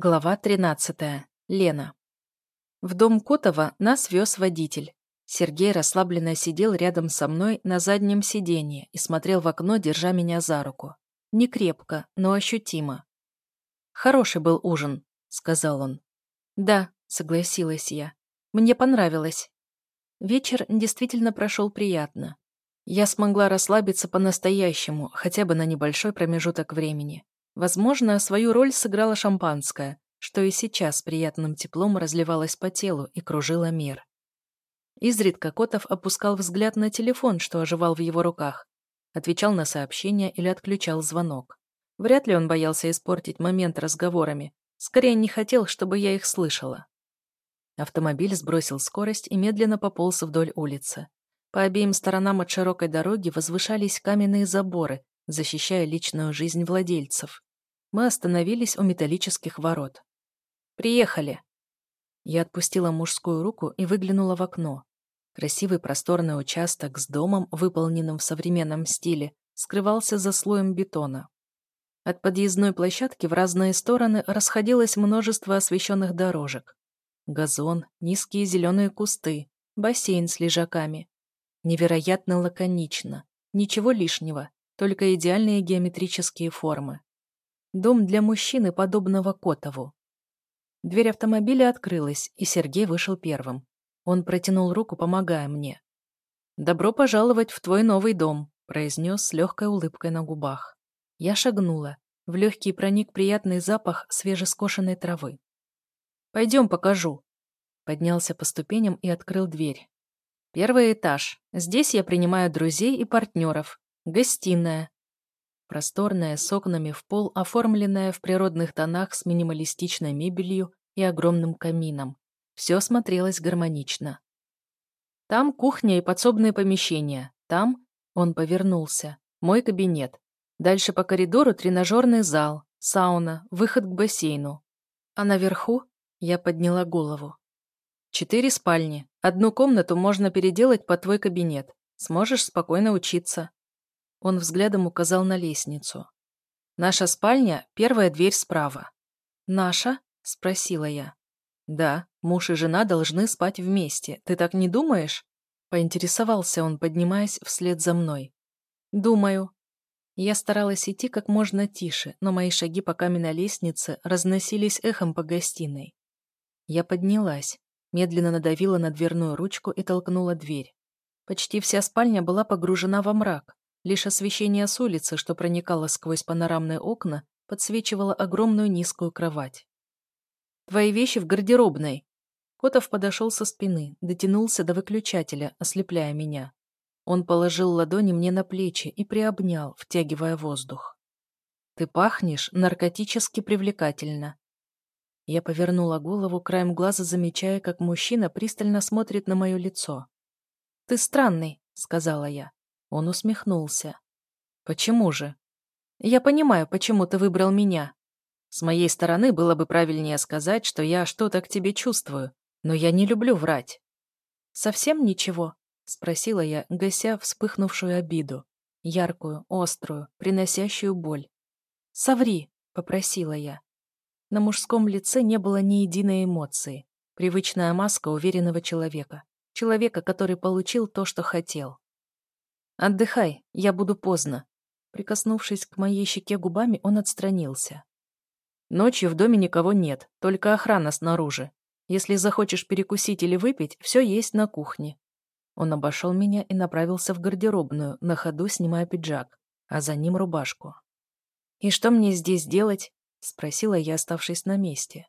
Глава 13. Лена. В дом Котова нас вез водитель. Сергей расслабленно сидел рядом со мной на заднем сиденье и смотрел в окно, держа меня за руку. Не крепко, но ощутимо. «Хороший был ужин», — сказал он. «Да», — согласилась я. «Мне понравилось». Вечер действительно прошел приятно. Я смогла расслабиться по-настоящему, хотя бы на небольшой промежуток времени. Возможно, свою роль сыграло шампанское, что и сейчас приятным теплом разливалось по телу и кружило мир. Изредка Котов опускал взгляд на телефон, что оживал в его руках, отвечал на сообщения или отключал звонок. Вряд ли он боялся испортить момент разговорами, скорее не хотел, чтобы я их слышала. Автомобиль сбросил скорость и медленно пополз вдоль улицы. По обеим сторонам от широкой дороги возвышались каменные заборы, защищая личную жизнь владельцев. Мы остановились у металлических ворот. «Приехали!» Я отпустила мужскую руку и выглянула в окно. Красивый просторный участок с домом, выполненным в современном стиле, скрывался за слоем бетона. От подъездной площадки в разные стороны расходилось множество освещенных дорожек. Газон, низкие зеленые кусты, бассейн с лежаками. Невероятно лаконично. Ничего лишнего, только идеальные геометрические формы. Дом для мужчины, подобного Котову. Дверь автомобиля открылась, и Сергей вышел первым. Он протянул руку, помогая мне. «Добро пожаловать в твой новый дом», — произнес с легкой улыбкой на губах. Я шагнула. В легкий проник приятный запах свежескошенной травы. «Пойдем покажу». Поднялся по ступеням и открыл дверь. «Первый этаж. Здесь я принимаю друзей и партнеров. Гостиная. Просторная, с окнами в пол, оформленная в природных тонах с минималистичной мебелью и огромным камином. Все смотрелось гармонично. Там кухня и подсобные помещения. Там, он повернулся, мой кабинет. Дальше по коридору тренажерный зал, сауна, выход к бассейну. А наверху я подняла голову. Четыре спальни. Одну комнату можно переделать под твой кабинет. Сможешь спокойно учиться. Он взглядом указал на лестницу. «Наша спальня — первая дверь справа». «Наша?» — спросила я. «Да, муж и жена должны спать вместе. Ты так не думаешь?» Поинтересовался он, поднимаясь вслед за мной. «Думаю». Я старалась идти как можно тише, но мои шаги по каменной лестнице разносились эхом по гостиной. Я поднялась, медленно надавила на дверную ручку и толкнула дверь. Почти вся спальня была погружена во мрак, Лишь освещение с улицы, что проникало сквозь панорамные окна, подсвечивало огромную низкую кровать. «Твои вещи в гардеробной!» Котов подошел со спины, дотянулся до выключателя, ослепляя меня. Он положил ладони мне на плечи и приобнял, втягивая воздух. «Ты пахнешь наркотически привлекательно». Я повернула голову, краем глаза замечая, как мужчина пристально смотрит на мое лицо. «Ты странный», — сказала я. Он усмехнулся. «Почему же?» «Я понимаю, почему ты выбрал меня. С моей стороны было бы правильнее сказать, что я что-то к тебе чувствую, но я не люблю врать». «Совсем ничего?» — спросила я, гася вспыхнувшую обиду. Яркую, острую, приносящую боль. «Соври!» — попросила я. На мужском лице не было ни единой эмоции. Привычная маска уверенного человека. Человека, который получил то, что хотел. «Отдыхай, я буду поздно». Прикоснувшись к моей щеке губами, он отстранился. «Ночью в доме никого нет, только охрана снаружи. Если захочешь перекусить или выпить, все есть на кухне». Он обошел меня и направился в гардеробную, на ходу снимая пиджак, а за ним рубашку. «И что мне здесь делать?» — спросила я, оставшись на месте.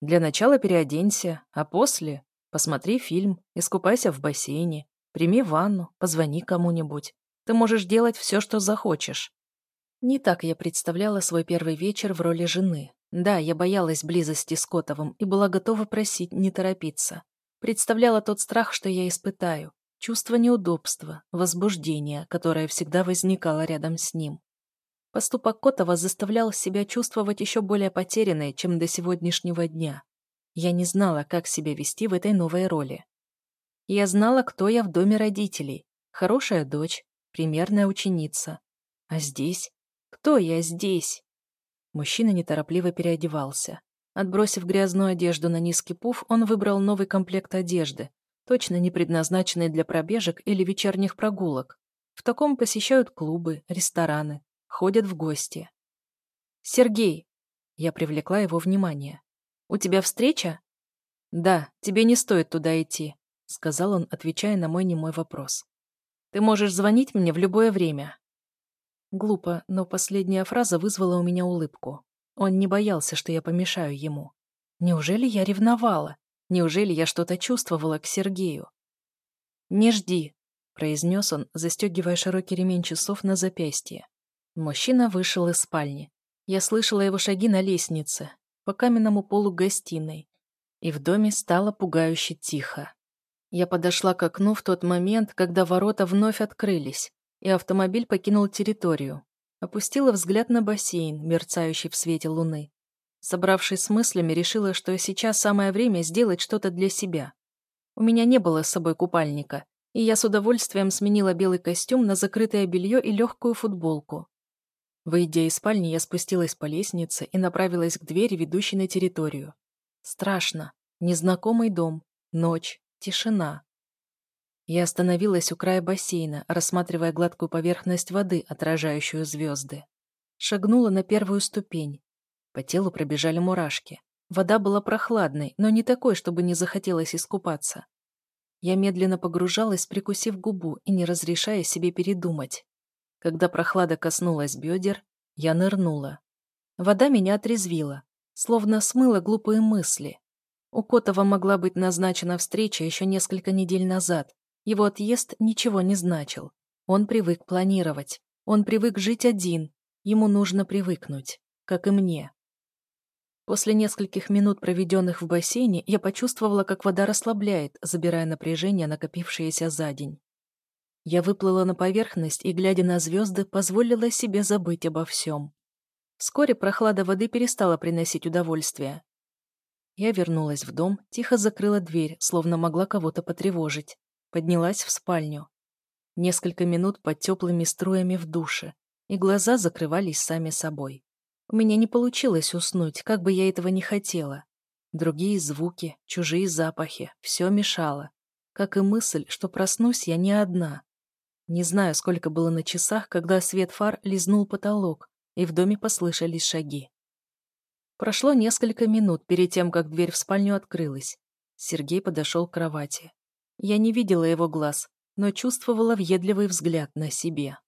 «Для начала переоденься, а после посмотри фильм, искупайся в бассейне, Прими ванну, позвони кому-нибудь. Ты можешь делать все, что захочешь. Не так я представляла свой первый вечер в роли жены. Да, я боялась близости с Котовым и была готова просить не торопиться. Представляла тот страх, что я испытаю, чувство неудобства, возбуждения, которое всегда возникало рядом с ним. Поступок Котова заставлял себя чувствовать еще более потерянной, чем до сегодняшнего дня. Я не знала, как себя вести в этой новой роли. Я знала, кто я в доме родителей. Хорошая дочь, примерная ученица. А здесь? Кто я здесь? Мужчина неторопливо переодевался. Отбросив грязную одежду на низкий пуф, он выбрал новый комплект одежды, точно не предназначенный для пробежек или вечерних прогулок. В таком посещают клубы, рестораны, ходят в гости. «Сергей!» Я привлекла его внимание. «У тебя встреча?» «Да, тебе не стоит туда идти», — сказал он, отвечая на мой немой вопрос. «Ты можешь звонить мне в любое время». Глупо, но последняя фраза вызвала у меня улыбку. Он не боялся, что я помешаю ему. Неужели я ревновала? Неужели я что-то чувствовала к Сергею? «Не жди», — произнес он, застегивая широкий ремень часов на запястье. Мужчина вышел из спальни. Я слышала его шаги на лестнице, по каменному полу гостиной, и в доме стало пугающе тихо. Я подошла к окну в тот момент, когда ворота вновь открылись, и автомобиль покинул территорию. Опустила взгляд на бассейн, мерцающий в свете луны. Собравшись с мыслями, решила, что сейчас самое время сделать что-то для себя. У меня не было с собой купальника, и я с удовольствием сменила белый костюм на закрытое белье и легкую футболку. Выйдя из спальни, я спустилась по лестнице и направилась к двери, ведущей на территорию. Страшно. Незнакомый дом. Ночь. Тишина. Я остановилась у края бассейна, рассматривая гладкую поверхность воды, отражающую звезды. Шагнула на первую ступень. По телу пробежали мурашки. Вода была прохладной, но не такой, чтобы не захотелось искупаться. Я медленно погружалась, прикусив губу и не разрешая себе передумать. Когда прохлада коснулась бедер, я нырнула. Вода меня отрезвила словно смыло глупые мысли. У Котова могла быть назначена встреча еще несколько недель назад. Его отъезд ничего не значил. Он привык планировать. Он привык жить один. Ему нужно привыкнуть. Как и мне. После нескольких минут, проведенных в бассейне, я почувствовала, как вода расслабляет, забирая напряжение, накопившееся за день. Я выплыла на поверхность и, глядя на звезды, позволила себе забыть обо всем. Вскоре прохлада воды перестала приносить удовольствие. Я вернулась в дом, тихо закрыла дверь, словно могла кого-то потревожить. Поднялась в спальню. Несколько минут под теплыми струями в душе, и глаза закрывались сами собой. У меня не получилось уснуть, как бы я этого не хотела. Другие звуки, чужие запахи, все мешало. Как и мысль, что проснусь я не одна. Не знаю, сколько было на часах, когда свет фар лизнул потолок, и в доме послышались шаги. Прошло несколько минут перед тем, как дверь в спальню открылась. Сергей подошел к кровати. Я не видела его глаз, но чувствовала въедливый взгляд на себе.